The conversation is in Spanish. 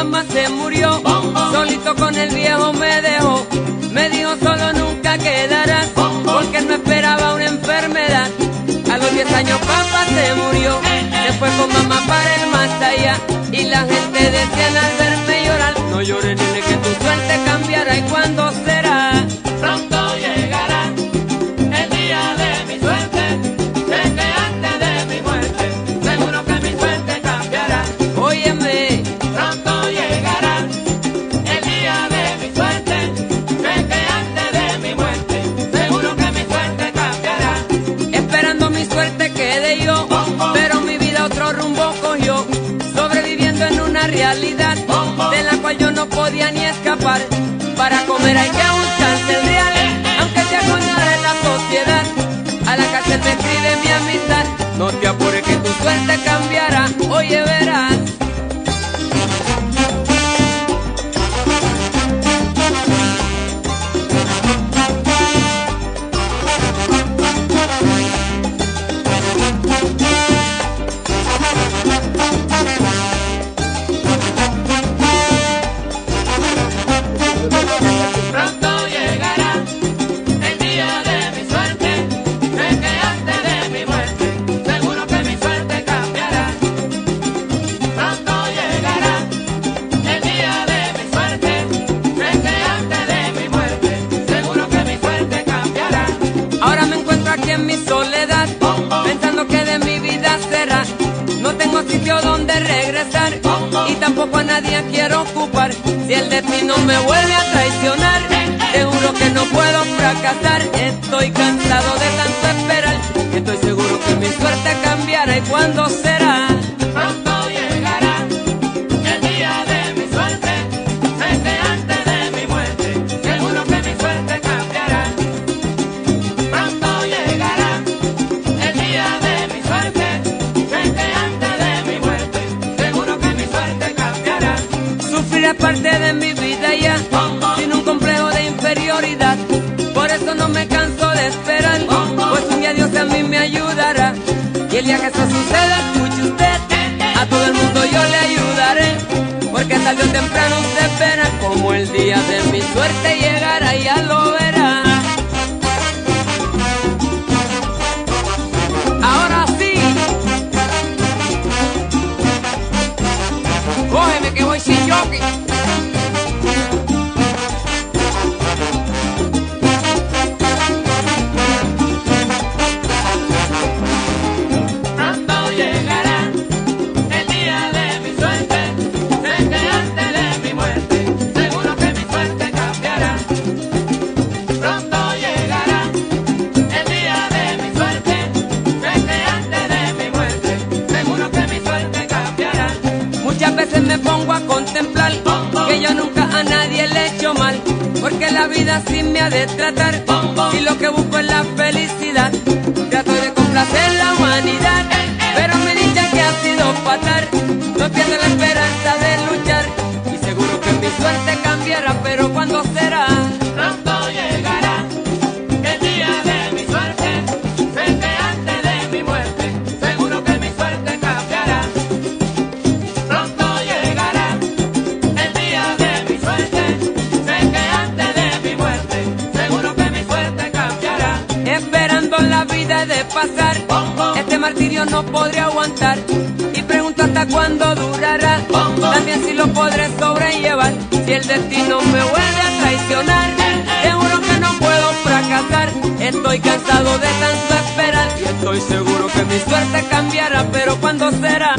cama se murió, solito con el viejo me dejó, me dijo solo nunca quedarás, porque no esperaba un enfermo. Ni escapar. Para comer hay que buscarse el real, aunque sea con nada en la sociedad. A la cárcel me escribe mi amistad, no te apures que tu suerte cambiará, oye verás. Tampoco a nadie quiero ocupar. Si el destino me vuelve a traicionar, te juro que no puedo fracasar. Estoy cansado de tanto esperar, estoy seguro que mi suerte cambiará y cuándo será. Que eso suceda, escuche usted, a todo el mundo yo le ayudaré. Porque tarde o temprano usted verá como el día de mi suerte llegará, ya lo verá. Pongo a contemplar que yo nunca a nadie le he hecho mal, porque la vida así me ha de tratar y lo que busco es la felicidad. Trato de complacer la humanidad, pero me dicha que ha sido fatal. No pierdo la esperanza de luchar y seguro que mi suerte cambiará, pero ¿cuándo será? Esperando la vida de pasar, este martirio no podré aguantar. Y pregunto hasta cuándo durará, también si lo podré sobrellevar. Si el destino me vuelve a traicionar, seguro que no puedo fracasar. Estoy cansado de tanto esperar y estoy seguro que mi suerte cambiará, pero ¿cuándo será?